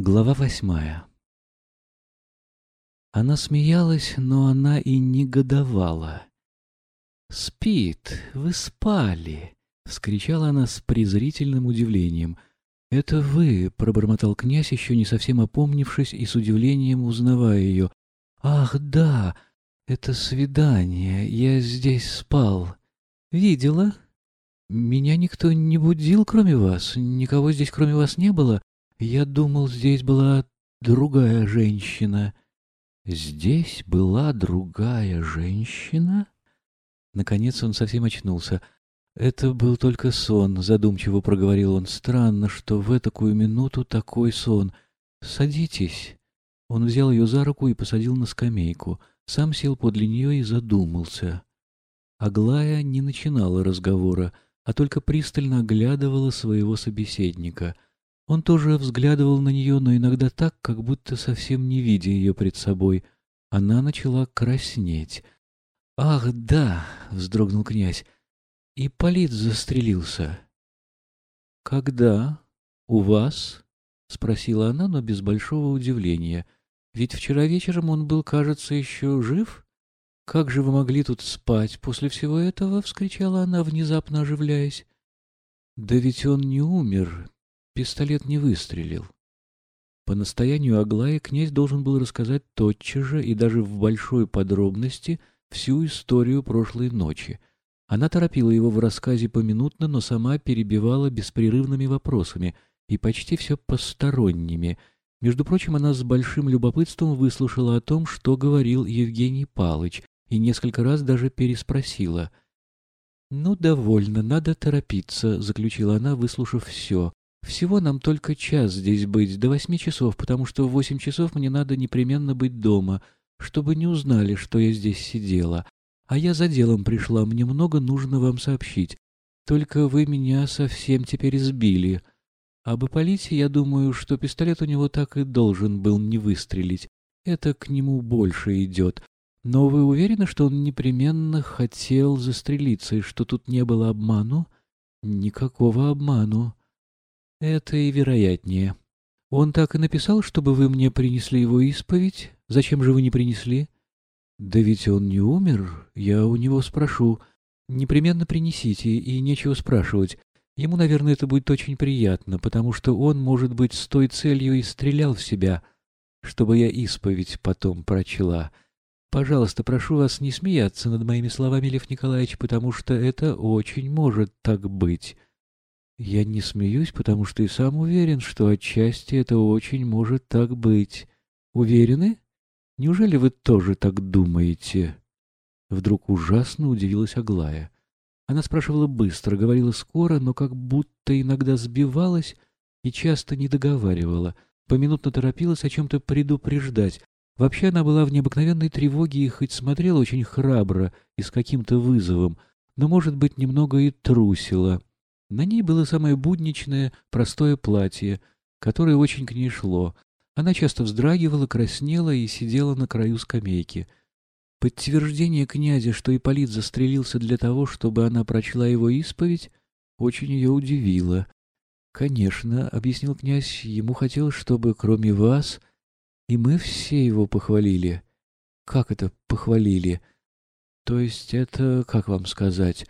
Глава восьмая Она смеялась, но она и негодовала. «Спит, вы спали!» — вскричала она с презрительным удивлением. «Это вы!» — пробормотал князь, еще не совсем опомнившись и с удивлением узнавая ее. «Ах, да! Это свидание! Я здесь спал!» «Видела?» «Меня никто не будил, кроме вас. Никого здесь, кроме вас, не было. Я думал, здесь была другая женщина. Здесь была другая женщина? Наконец он совсем очнулся. Это был только сон, задумчиво проговорил он. Странно, что в такую минуту такой сон. Садитесь. Он взял ее за руку и посадил на скамейку. Сам сел подле нее и задумался. Аглая не начинала разговора, а только пристально оглядывала своего собеседника — он тоже взглядывал на нее, но иногда так, как будто совсем не видя ее пред собой. Она начала краснеть. «Ах, да!» — вздрогнул князь. «И Полит застрелился». «Когда? У вас?» — спросила она, но без большого удивления. «Ведь вчера вечером он был, кажется, еще жив?» «Как же вы могли тут спать после всего этого?» — вскричала она, внезапно оживляясь. «Да ведь он не умер, Пистолет не выстрелил. По настоянию Аглая князь должен был рассказать тотчас же и даже в большой подробности всю историю прошлой ночи. Она торопила его в рассказе поминутно, но сама перебивала беспрерывными вопросами и почти все посторонними. Между прочим, она с большим любопытством выслушала о том, что говорил Евгений Палыч, и несколько раз даже переспросила. «Ну, довольно, надо торопиться», — заключила она, выслушав все. Всего нам только час здесь быть, до восьми часов, потому что в восемь часов мне надо непременно быть дома, чтобы не узнали, что я здесь сидела. А я за делом пришла, мне много нужно вам сообщить. Только вы меня совсем теперь сбили. Об Ипполите я думаю, что пистолет у него так и должен был не выстрелить. Это к нему больше идет. Но вы уверены, что он непременно хотел застрелиться, и что тут не было обману? Никакого обману. Это и вероятнее. Он так и написал, чтобы вы мне принесли его исповедь. Зачем же вы не принесли? Да ведь он не умер. Я у него спрошу. Непременно принесите, и нечего спрашивать. Ему, наверное, это будет очень приятно, потому что он, может быть, с той целью и стрелял в себя, чтобы я исповедь потом прочла. Пожалуйста, прошу вас не смеяться над моими словами, Лев Николаевич, потому что это очень может так быть. Я не смеюсь, потому что и сам уверен, что отчасти это очень может так быть. Уверены? Неужели вы тоже так думаете? Вдруг ужасно удивилась Аглая. Она спрашивала быстро, говорила скоро, но как будто иногда сбивалась и часто не договаривала. Поминутно торопилась о чем-то предупреждать. Вообще она была в необыкновенной тревоге и хоть смотрела очень храбро и с каким-то вызовом, но, может быть, немного и трусила. На ней было самое будничное, простое платье, которое очень к ней шло. Она часто вздрагивала, краснела и сидела на краю скамейки. Подтверждение князя, что Ипполит застрелился для того, чтобы она прочла его исповедь, очень ее удивило. «Конечно», — объяснил князь, — «ему хотелось, чтобы кроме вас и мы все его похвалили». «Как это похвалили?» «То есть это, как вам сказать...»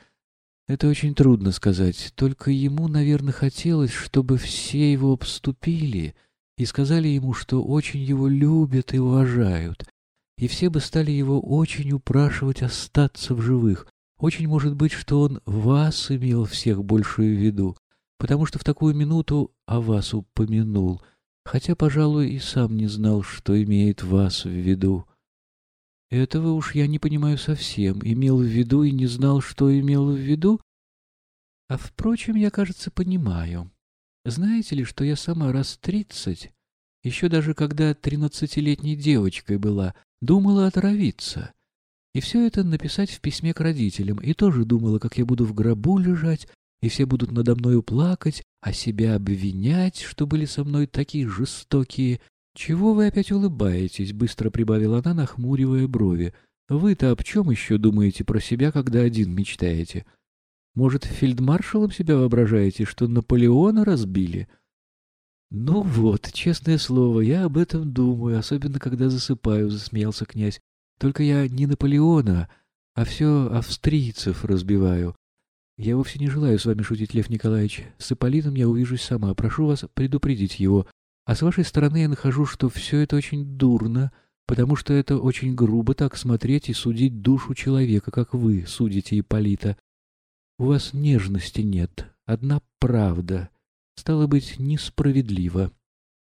Это очень трудно сказать, только ему, наверное, хотелось, чтобы все его обступили и сказали ему, что очень его любят и уважают, и все бы стали его очень упрашивать остаться в живых. Очень может быть, что он вас имел всех большую в виду, потому что в такую минуту о вас упомянул, хотя, пожалуй, и сам не знал, что имеет вас в виду. Этого уж я не понимаю совсем. Имел в виду и не знал, что имел в виду? А, впрочем, я, кажется, понимаю. Знаете ли, что я сама раз тридцать, еще даже когда тринадцатилетней девочкой была, думала отравиться. И все это написать в письме к родителям, и тоже думала, как я буду в гробу лежать, и все будут надо мною плакать, а себя обвинять, что были со мной такие жестокие, «Чего вы опять улыбаетесь?» — быстро прибавила она, нахмуривая брови. «Вы-то об чем еще думаете про себя, когда один мечтаете? Может, фельдмаршалом себя воображаете, что Наполеона разбили?» «Ну вот, честное слово, я об этом думаю, особенно когда засыпаю», — засмеялся князь. «Только я не Наполеона, а все австрийцев разбиваю. Я вовсе не желаю с вами шутить, Лев Николаевич. С Ипполитом я увижусь сама. Прошу вас предупредить его. А с вашей стороны я нахожу, что все это очень дурно, потому что это очень грубо так смотреть и судить душу человека, как вы судите Ипполита. У вас нежности нет, одна правда» стало быть, несправедливо.